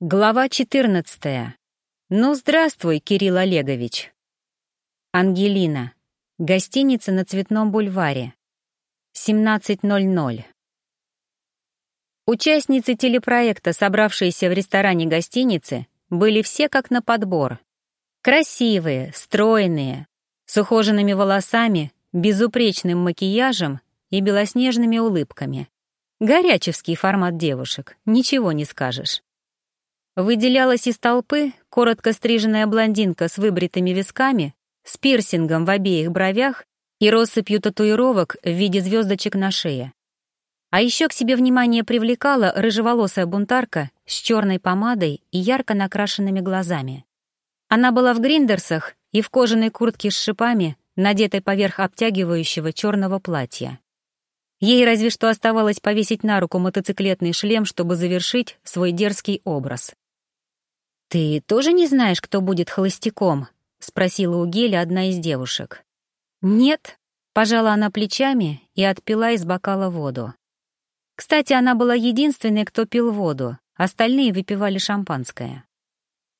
Глава 14. Ну, здравствуй, Кирилл Олегович. Ангелина. Гостиница на Цветном бульваре. 17.00. Участницы телепроекта, собравшиеся в ресторане гостиницы, были все как на подбор. Красивые, стройные, с ухоженными волосами, безупречным макияжем и белоснежными улыбками. Горячевский формат девушек, ничего не скажешь. Выделялась из толпы коротко стриженная блондинка с выбритыми висками, с пирсингом в обеих бровях и россыпью татуировок в виде звездочек на шее. А еще к себе внимание привлекала рыжеволосая бунтарка с черной помадой и ярко накрашенными глазами. Она была в гриндерсах и в кожаной куртке с шипами, надетой поверх обтягивающего черного платья. Ей разве что оставалось повесить на руку мотоциклетный шлем, чтобы завершить свой дерзкий образ. «Ты тоже не знаешь, кто будет холостяком?» — спросила у Геля одна из девушек. «Нет», — пожала она плечами и отпила из бокала воду. Кстати, она была единственной, кто пил воду, остальные выпивали шампанское.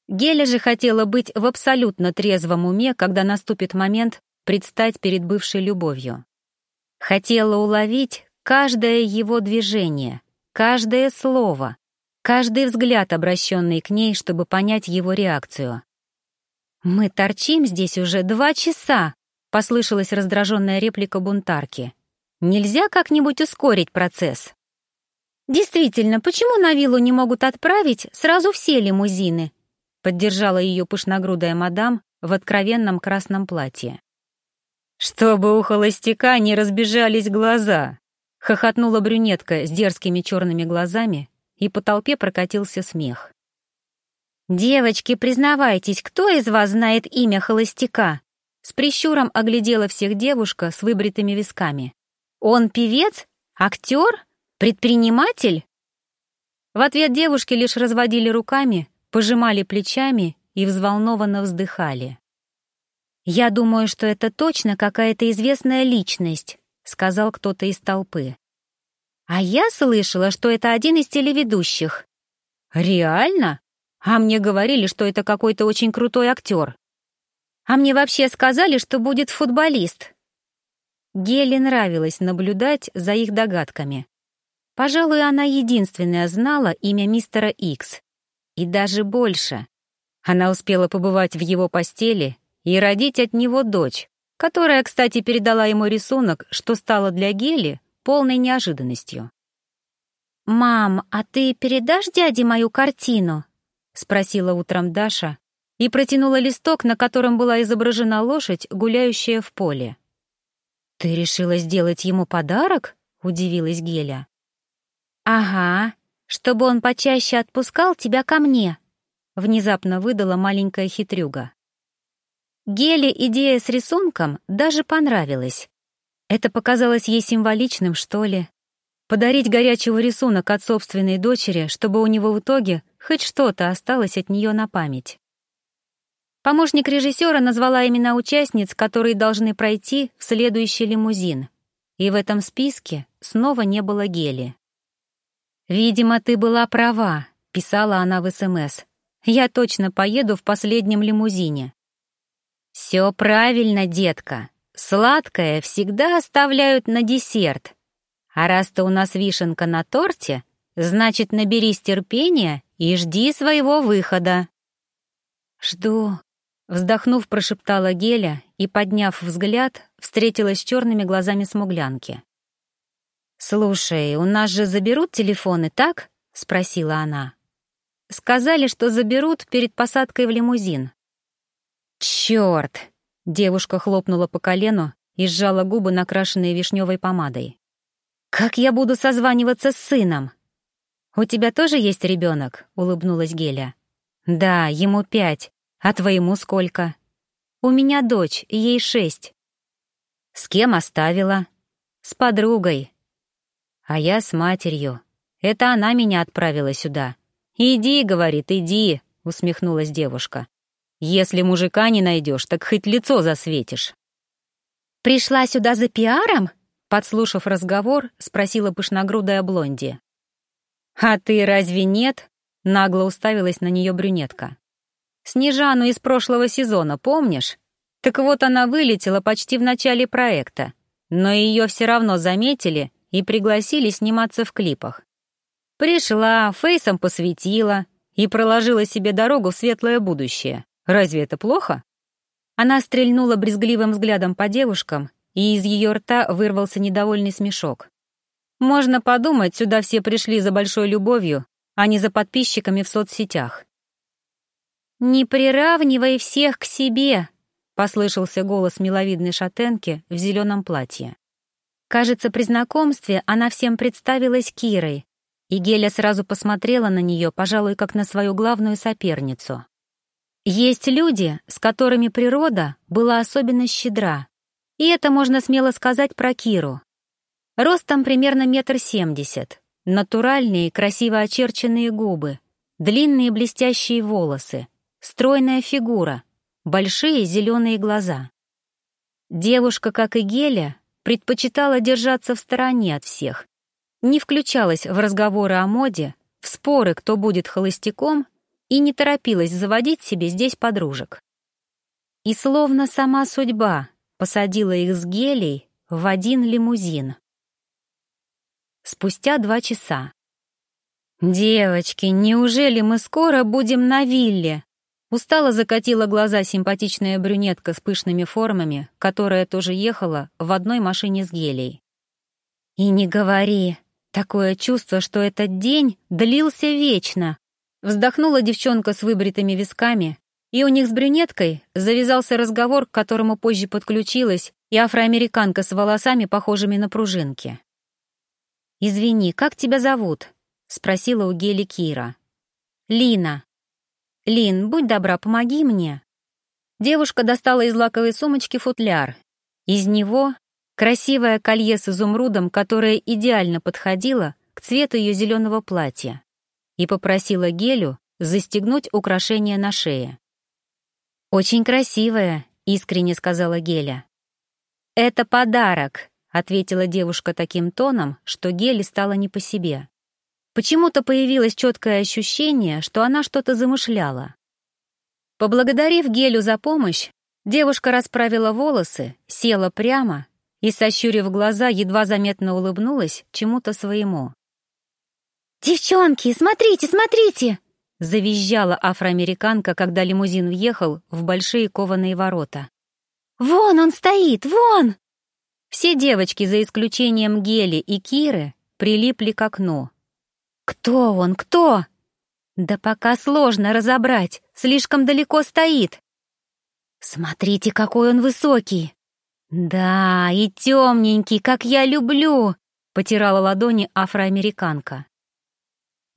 Геля же хотела быть в абсолютно трезвом уме, когда наступит момент предстать перед бывшей любовью. Хотела уловить каждое его движение, каждое слово, каждый взгляд, обращенный к ней, чтобы понять его реакцию. «Мы торчим здесь уже два часа», — послышалась раздраженная реплика бунтарки. «Нельзя как-нибудь ускорить процесс?» «Действительно, почему на виллу не могут отправить сразу все лимузины?» — поддержала ее пышногрудая мадам в откровенном красном платье. «Чтобы у холостяка не разбежались глаза!» — хохотнула брюнетка с дерзкими черными глазами и по толпе прокатился смех. «Девочки, признавайтесь, кто из вас знает имя холостяка?» С прищуром оглядела всех девушка с выбритыми висками. «Он певец? Актер? Предприниматель?» В ответ девушки лишь разводили руками, пожимали плечами и взволнованно вздыхали. «Я думаю, что это точно какая-то известная личность», — сказал кто-то из толпы. А я слышала, что это один из телеведущих. Реально? А мне говорили, что это какой-то очень крутой актер. А мне вообще сказали, что будет футболист. Геле нравилось наблюдать за их догадками. Пожалуй, она единственная знала имя мистера Икс. И даже больше. Она успела побывать в его постели и родить от него дочь, которая, кстати, передала ему рисунок, что стало для Гели полной неожиданностью. «Мам, а ты передашь дяде мою картину?» — спросила утром Даша и протянула листок, на котором была изображена лошадь, гуляющая в поле. «Ты решила сделать ему подарок?» — удивилась Геля. «Ага, чтобы он почаще отпускал тебя ко мне», — внезапно выдала маленькая хитрюга. Геле идея с рисунком даже понравилась, это показалось ей символичным, что ли. Подарить горячего рисунок от собственной дочери, чтобы у него в итоге хоть что-то осталось от нее на память. Помощник режиссера назвала имена участниц, которые должны пройти в следующий лимузин. И в этом списке снова не было гели. «Видимо, ты была права», — писала она в СМС. «Я точно поеду в последнем лимузине». «Все правильно, детка», Сладкое всегда оставляют на десерт. А раз ты у нас вишенка на торте, значит, наберись терпения и жди своего выхода. «Жду», — вздохнув, прошептала Геля и, подняв взгляд, встретилась с черными глазами смуглянки. «Слушай, у нас же заберут телефоны, так?» — спросила она. «Сказали, что заберут перед посадкой в лимузин». «Черт!» Девушка хлопнула по колену и сжала губы, накрашенные вишневой помадой. «Как я буду созваниваться с сыном?» «У тебя тоже есть ребенок?» — улыбнулась Геля. «Да, ему пять. А твоему сколько?» «У меня дочь, ей шесть». «С кем оставила?» «С подругой». «А я с матерью. Это она меня отправила сюда». «Иди, — говорит, — иди», — усмехнулась девушка. Если мужика не найдешь, так хоть лицо засветишь. «Пришла сюда за пиаром?» Подслушав разговор, спросила пышногрудая блонди. «А ты разве нет? Нагло уставилась на нее брюнетка. «Снежану из прошлого сезона, помнишь? Так вот она вылетела почти в начале проекта, но ее все равно заметили и пригласили сниматься в клипах. Пришла, фейсом посветила и проложила себе дорогу в светлое будущее. Разве это плохо? Она стрельнула брезгливым взглядом по девушкам, и из ее рта вырвался недовольный смешок. Можно подумать, сюда все пришли за большой любовью, а не за подписчиками в соцсетях. «Не приравнивай всех к себе», — послышался голос миловидной шатенки в зеленом платье. Кажется, при знакомстве она всем представилась Кирой, и Геля сразу посмотрела на нее, пожалуй, как на свою главную соперницу. Есть люди, с которыми природа была особенно щедра, и это можно смело сказать про Киру. Ростом примерно метр семьдесят, натуральные, красиво очерченные губы, длинные блестящие волосы, стройная фигура, большие зеленые глаза. Девушка, как и Геля, предпочитала держаться в стороне от всех, не включалась в разговоры о моде, в споры, кто будет холостяком, и не торопилась заводить себе здесь подружек. И словно сама судьба посадила их с Гелей в один лимузин спустя два часа. «Девочки, неужели мы скоро будем на вилле?» Устало закатила глаза симпатичная брюнетка с пышными формами, которая тоже ехала в одной машине с гелей. «И не говори, такое чувство, что этот день длился вечно!» Вздохнула девчонка с выбритыми висками, и у них с брюнеткой завязался разговор, к которому позже подключилась и афроамериканка с волосами, похожими на пружинки. «Извини, как тебя зовут?» — спросила у Гели Кира. «Лина». «Лин, будь добра, помоги мне». Девушка достала из лаковой сумочки футляр. Из него красивое колье с изумрудом, которое идеально подходило к цвету ее зеленого платья, и попросила Гелю застегнуть украшение на шее. «Очень красивое», — искренне сказала Геля. «Это подарок», — ответила девушка таким тоном, что Гели стало не по себе. Почему-то появилось четкое ощущение, что она что-то замышляла. Поблагодарив Гелю за помощь, девушка расправила волосы, села прямо и, сощурив глаза, едва заметно улыбнулась чему-то своему. «Девчонки, смотрите, смотрите!» — завизжала афроамериканка, когда лимузин въехал в большие кованые ворота. «Вон он стоит, вон!» Все девочки, за исключением Гели и Киры, прилипли к окну. «Кто он, кто?» «Да пока сложно разобрать, слишком далеко стоит». «Смотрите, какой он высокий!» «Да, и темненький, как я люблю!» — потирала ладони афроамериканка.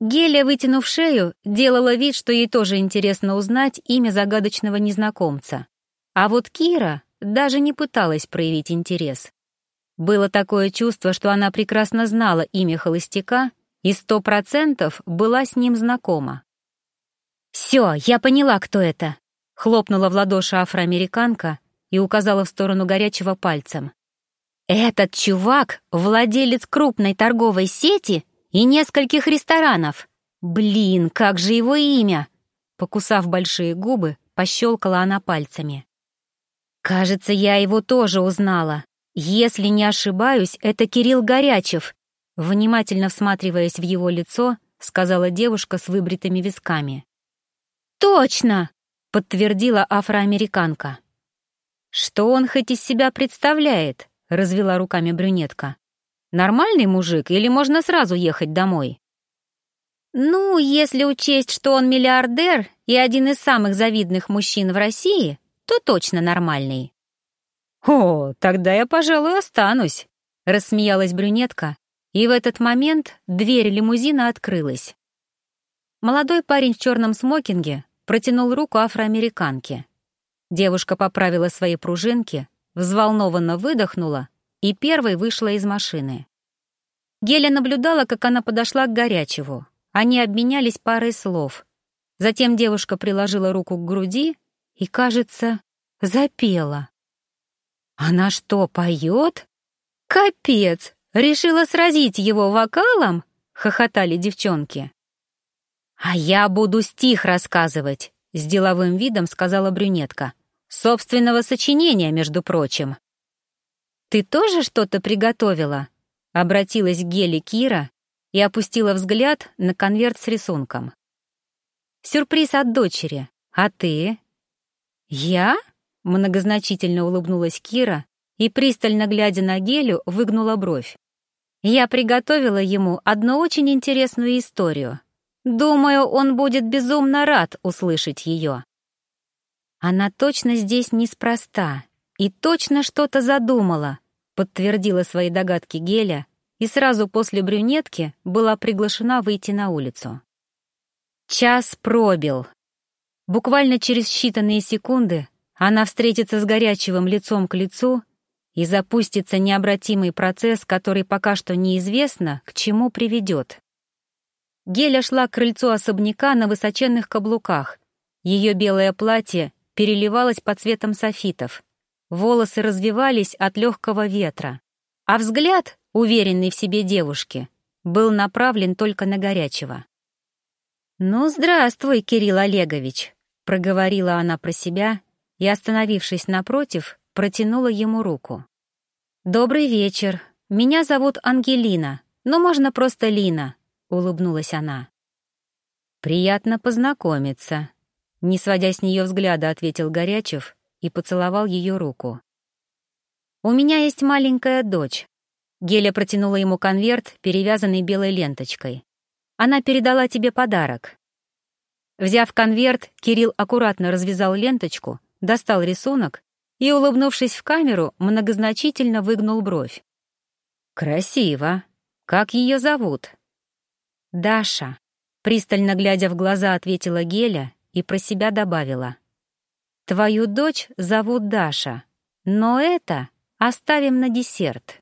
Геля, вытянув шею, делала вид, что ей тоже интересно узнать имя загадочного незнакомца. А вот Кира даже не пыталась проявить интерес. Было такое чувство, что она прекрасно знала имя холостяка и сто процентов была с ним знакома. «Все, я поняла, кто это», — хлопнула в ладоши афроамериканка и указала в сторону горячего пальцем. «Этот чувак — владелец крупной торговой сети и нескольких ресторанов. Блин, как же его имя?» Покусав большие губы, пощелкала она пальцами. «Кажется, я его тоже узнала. «Если не ошибаюсь, это Кирилл Горячев», внимательно всматриваясь в его лицо, сказала девушка с выбритыми висками. «Точно!» — подтвердила афроамериканка. «Что он хоть из себя представляет?» — развела руками брюнетка. «Нормальный мужик или можно сразу ехать домой?» «Ну, если учесть, что он миллиардер и один из самых завидных мужчин в России, то точно нормальный», «О, тогда я, пожалуй, останусь», — рассмеялась брюнетка, и в этот момент дверь лимузина открылась. Молодой парень в черном смокинге протянул руку афроамериканке. Девушка поправила свои пружинки, взволнованно выдохнула и первой вышла из машины. Геля наблюдала, как она подошла к горячеву. Они обменялись парой слов. Затем девушка приложила руку к груди и, кажется, запела. Она что, поет? Капец! Решила сразить его вокалом? Хохотали девчонки. «А я буду стих рассказывать», — с деловым видом сказала брюнетка. «Собственного сочинения, между прочим». «Ты тоже что-то приготовила?» — обратилась к Геле Кира и опустила взгляд на конверт с рисунком. «Сюрприз от дочери. А ты?» «Я?» — многозначительно улыбнулась Кира и, пристально глядя на Гелю, выгнула бровь. «Я приготовила ему одну очень интересную историю. Думаю, он будет безумно рад услышать ее». «Она точно здесь неспроста и точно что-то задумала», подтвердила свои догадки Геля и сразу после брюнетки была приглашена выйти на улицу. Час пробил. Буквально через считанные секунды она встретится с горячевым лицом к лицу и запустится необратимый процесс, который пока что неизвестно, к чему приведет. Геля шла к крыльцу особняка на высоченных каблуках. Ее белое платье переливалось под цветом софитов. Волосы развивались от легкого ветра. А взгляд, уверенный в себе девушки, был направлен только на горячего. «Ну, здравствуй, Кирилл Олегович», — проговорила она про себя и, остановившись напротив, протянула ему руку. «Добрый вечер. Меня зовут Ангелина, но можно просто Лина», — улыбнулась она. «Приятно познакомиться», — не сводя с нее взгляда, ответил Горячев и поцеловал ее руку. «У меня есть маленькая дочь, Геля протянула ему конверт, перевязанный белой ленточкой. «Она передала тебе подарок». Взяв конверт, Кирилл аккуратно развязал ленточку, достал рисунок и, улыбнувшись в камеру, многозначительно выгнул бровь. «Красиво. Как ее зовут?» «Даша», — пристально глядя в глаза, ответила Геля и про себя добавила. «Твою дочь зовут Даша, но это оставим на десерт».